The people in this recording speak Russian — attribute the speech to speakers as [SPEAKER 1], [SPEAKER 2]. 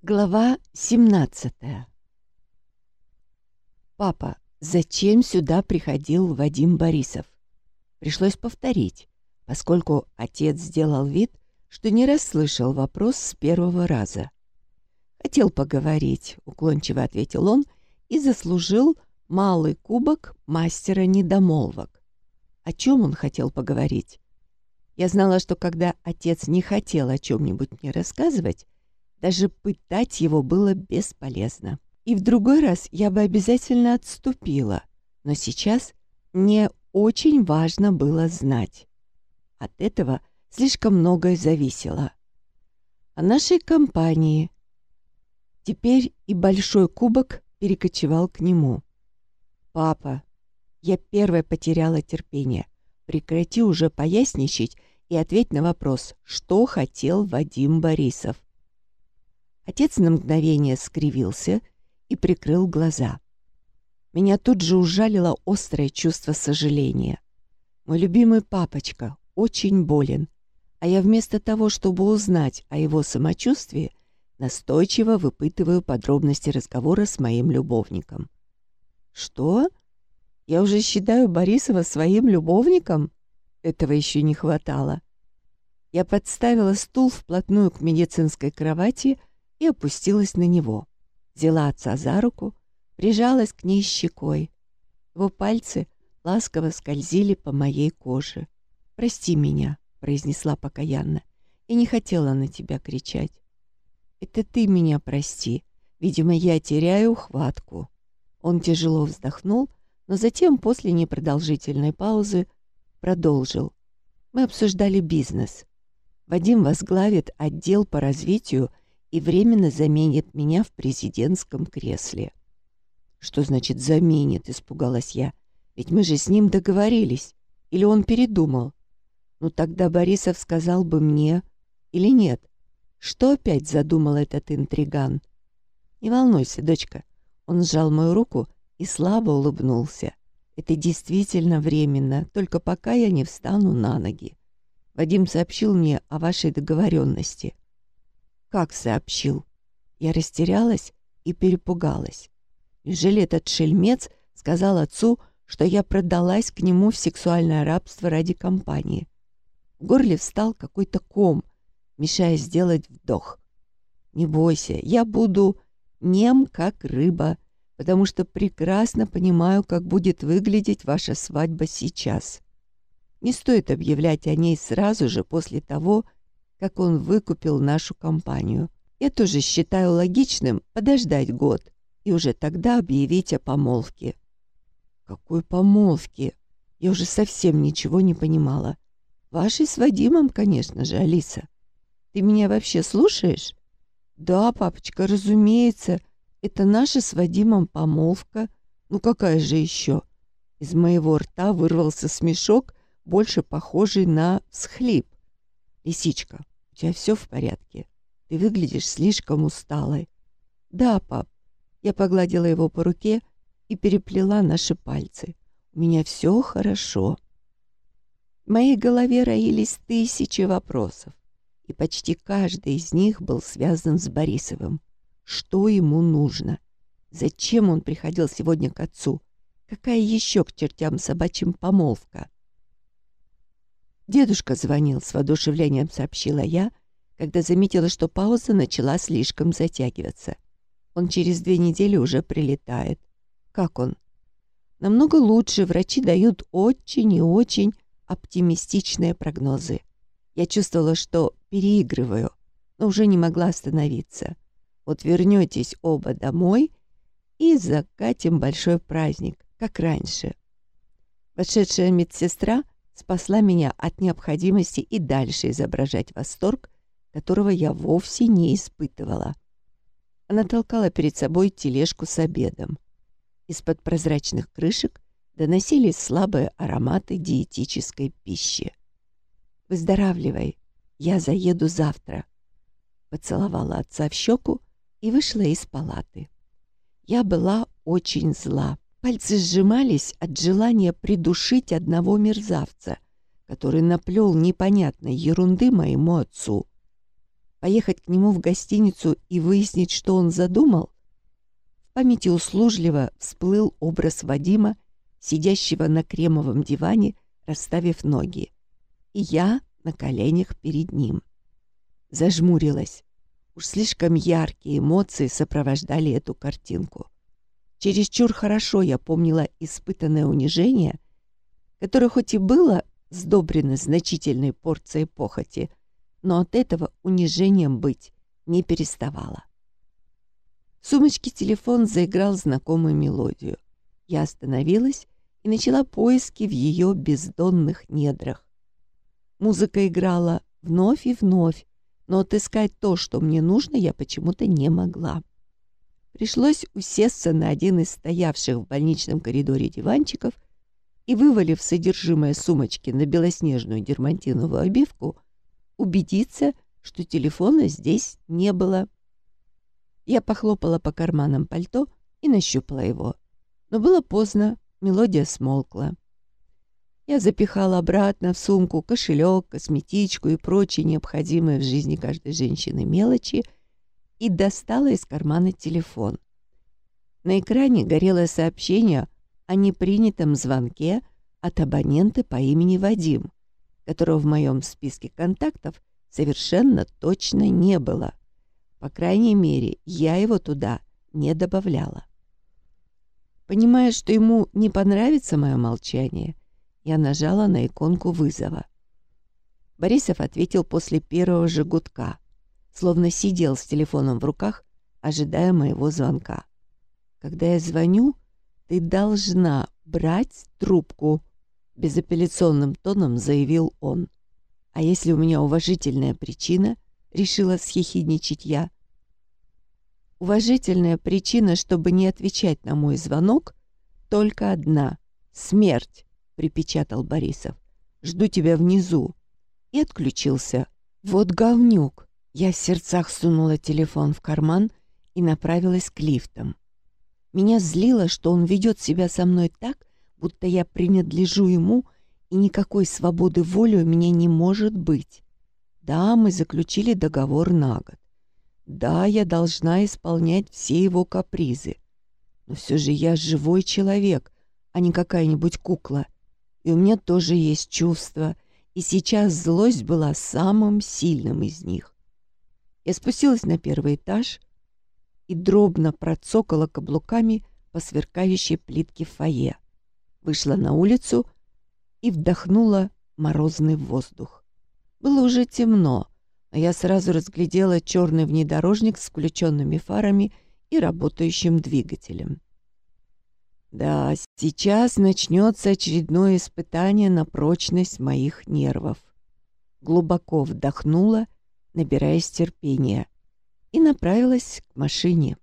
[SPEAKER 1] Глава 17 «Папа, зачем сюда приходил Вадим Борисов?» Пришлось повторить, поскольку отец сделал вид, что не расслышал вопрос с первого раза. «Хотел поговорить», — уклончиво ответил он, и заслужил малый кубок мастера недомолвок. О чем он хотел поговорить? Я знала, что когда отец не хотел о чем-нибудь мне рассказывать, даже пытать его было бесполезно. И в другой раз я бы обязательно отступила. Но сейчас мне очень важно было знать. От этого слишком многое зависело. О нашей компании. Теперь и большой кубок перекочевал к нему. «Папа, я первая потеряла терпение. Прекрати уже поясничать и ответь на вопрос, что хотел Вадим Борисов. Отец на мгновение скривился и прикрыл глаза. Меня тут же ужалило острое чувство сожаления. Мой любимый папочка очень болен, а я вместо того, чтобы узнать о его самочувствии, настойчиво выпытываю подробности разговора с моим любовником. «Что? Я уже считаю Борисова своим любовником?» Этого еще не хватало. Я подставила стул вплотную к медицинской кровати и опустилась на него. Взяла отца за руку, прижалась к ней щекой. Его пальцы ласково скользили по моей коже. «Прости меня», — произнесла покаянно, — «и не хотела на тебя кричать». «Это ты меня прости. Видимо, я теряю хватку». Он тяжело вздохнул, но затем, после непродолжительной паузы, продолжил. «Мы обсуждали бизнес. Вадим возглавит отдел по развитию и временно заменит меня в президентском кресле. «Что значит «заменит»?» — испугалась я. «Ведь мы же с ним договорились. Или он передумал? Ну тогда Борисов сказал бы мне или нет. Что опять задумал этот интриган?» «Не волнуйся, дочка». Он сжал мою руку и слабо улыбнулся. «Это действительно временно, только пока я не встану на ноги. Вадим сообщил мне о вашей договоренности. Как сообщил? Я растерялась и перепугалась. Неужели этот шельмец сказал отцу, что я продалась к нему в сексуальное рабство ради компании? В горле встал какой-то ком, мешая сделать вдох. «Не бойся, я буду нем, как рыба, потому что прекрасно понимаю, как будет выглядеть ваша свадьба сейчас. Не стоит объявлять о ней сразу же после того, как он выкупил нашу компанию. Я тоже считаю логичным подождать год и уже тогда объявить о помолвке. Какой помолвке? Я уже совсем ничего не понимала. Вашей с Вадимом, конечно же, Алиса. Ты меня вообще слушаешь? Да, папочка, разумеется. Это наша с Вадимом помолвка. Ну какая же еще? Из моего рта вырвался смешок, больше похожий на схлип. Лисичка, у тебя все в порядке? Ты выглядишь слишком усталой. Да, пап. Я погладила его по руке и переплела наши пальцы. У меня все хорошо. В моей голове роились тысячи вопросов, и почти каждый из них был связан с Борисовым. Что ему нужно? Зачем он приходил сегодня к отцу? Какая еще к чертям собачьим помолвка? «Дедушка звонил», — с воодушевлением сообщила я, когда заметила, что пауза начала слишком затягиваться. «Он через две недели уже прилетает. Как он?» «Намного лучше. Врачи дают очень и очень оптимистичные прогнозы. Я чувствовала, что переигрываю, но уже не могла остановиться. Вот вернетесь оба домой и закатим большой праздник, как раньше». Вошедшая медсестра — спасла меня от необходимости и дальше изображать восторг, которого я вовсе не испытывала. Она толкала перед собой тележку с обедом. Из-под прозрачных крышек доносились слабые ароматы диетической пищи. «Выздоравливай, я заеду завтра», — поцеловала отца в щеку и вышла из палаты. Я была очень зла. Пальцы сжимались от желания придушить одного мерзавца, который наплел непонятной ерунды моему отцу. Поехать к нему в гостиницу и выяснить, что он задумал? В памяти услужливо всплыл образ Вадима, сидящего на кремовом диване, расставив ноги. И я на коленях перед ним. Зажмурилась. Уж слишком яркие эмоции сопровождали эту картинку. Чересчур хорошо я помнила испытанное унижение, которое хоть и было сдобрено значительной порцией похоти, но от этого унижением быть не переставала. В сумочке телефон заиграл знакомую мелодию. Я остановилась и начала поиски в ее бездонных недрах. Музыка играла вновь и вновь, но отыскать то, что мне нужно, я почему-то не могла. Пришлось усесться на один из стоявших в больничном коридоре диванчиков и, вывалив содержимое сумочки на белоснежную дермантиновую обивку, убедиться, что телефона здесь не было. Я похлопала по карманам пальто и нащупала его. Но было поздно, мелодия смолкла. Я запихала обратно в сумку кошелек, косметичку и прочие необходимые в жизни каждой женщины мелочи и достала из кармана телефон. На экране горело сообщение о непринятом звонке от абонента по имени Вадим, которого в моем списке контактов совершенно точно не было. По крайней мере, я его туда не добавляла. Понимая, что ему не понравится мое молчание, я нажала на иконку вызова. Борисов ответил после первого же гудка, словно сидел с телефоном в руках, ожидая моего звонка. «Когда я звоню, ты должна брать трубку», — безапелляционным тоном заявил он. «А если у меня уважительная причина?» — решила схихидничать я. «Уважительная причина, чтобы не отвечать на мой звонок, только одна — смерть» припечатал Борисов. «Жду тебя внизу». И отключился. «Вот говнюк!» Я в сердцах сунула телефон в карман и направилась к лифтам. Меня злило, что он ведет себя со мной так, будто я принадлежу ему, и никакой свободы воли у меня не может быть. Да, мы заключили договор на год. Да, я должна исполнять все его капризы. Но все же я живой человек, а не какая-нибудь кукла — и у меня тоже есть чувства, и сейчас злость была самым сильным из них. Я спустилась на первый этаж и дробно процокала каблуками по сверкающей плитке фойе. Вышла на улицу и вдохнула морозный воздух. Было уже темно, а я сразу разглядела черный внедорожник с включенными фарами и работающим двигателем. Да, сейчас начнется очередное испытание на прочность моих нервов. Глубоко вдохнула, набираясь терпения, и направилась к машине.